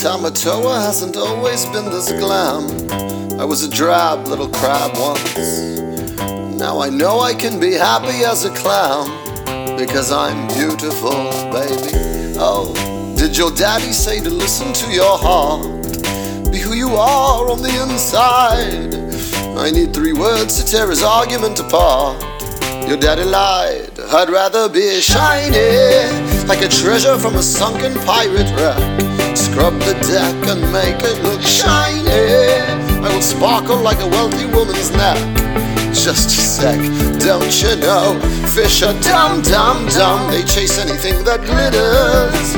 Tamatoa hasn't always been this glam. I was a drab little crab once. Now I know I can be happy as a clown because I'm beautiful, baby. Oh, did your daddy say to listen to your heart? Be who you are on the inside. I need three words to tear his argument apart. Your daddy lied. I'd rather be shiny, like a treasure from a sunken pirate wreck. Scrub the deck and make it look shiny. I will sparkle like a wealthy woman's neck. Just a sec, don't you know? Fish are dumb, dumb, dumb. They chase anything that glitters.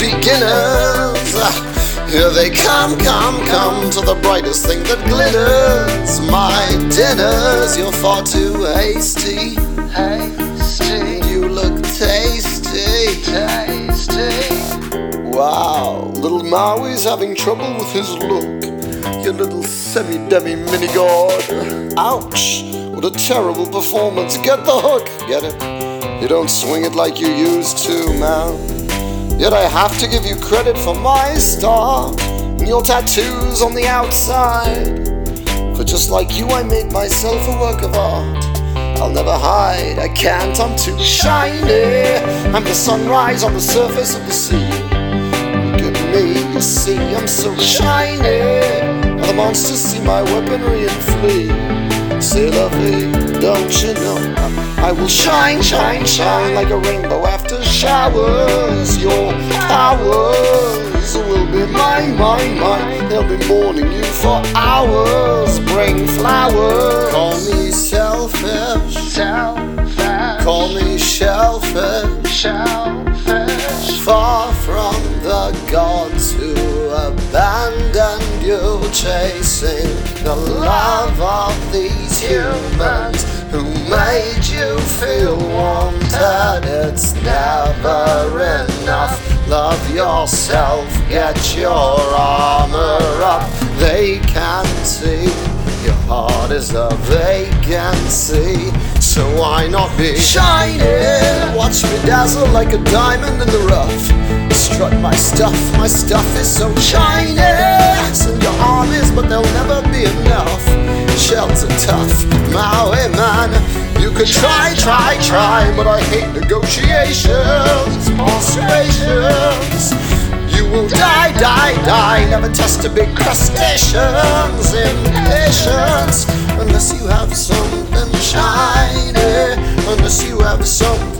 Beginners. Ah, here they come, come, come to the brightest thing that glitters. My dinners, you're far too hasty. Hasty. Maui's having trouble with his look. You little semi-demi mini-god. Ouch! What a terrible performance. Get the hook. Get it? You don't swing it like you used to, man. Yet I have to give you credit for my start and your tattoos on the outside. For just like you, I made myself a work of art. I'll never hide, I can't, I'm too shiny. I'm the sunrise on the surface of the sea. You see, I'm so shiny. Now the monsters see my weaponry and flee. C'est la vie, don't you know? I will shine, shine, shine like a rainbow after showers. Your powers will be mine, mine, mine. They'll be mourning you for hours. Bring flowers. Call me selfish. Selfish. Call me shellfish. Shellfish. Far from the gods who abandoned you, chasing the love of these humans who made you feel wanted. It's never enough. Love yourself, get your armor up. They can't see your heart is a vacancy. So why not be shiny? Watch me dazzle like a diamond in the rough. Strut my stuff, my stuff is so shiny. Send your armies, but they'll never be enough. Shells are tough, Maui man. You could try, try, try, but I hate negotiations, persuasions. You will die, die, die. Never test a big crustaceans impatience unless you have something shiny. Unless you have something.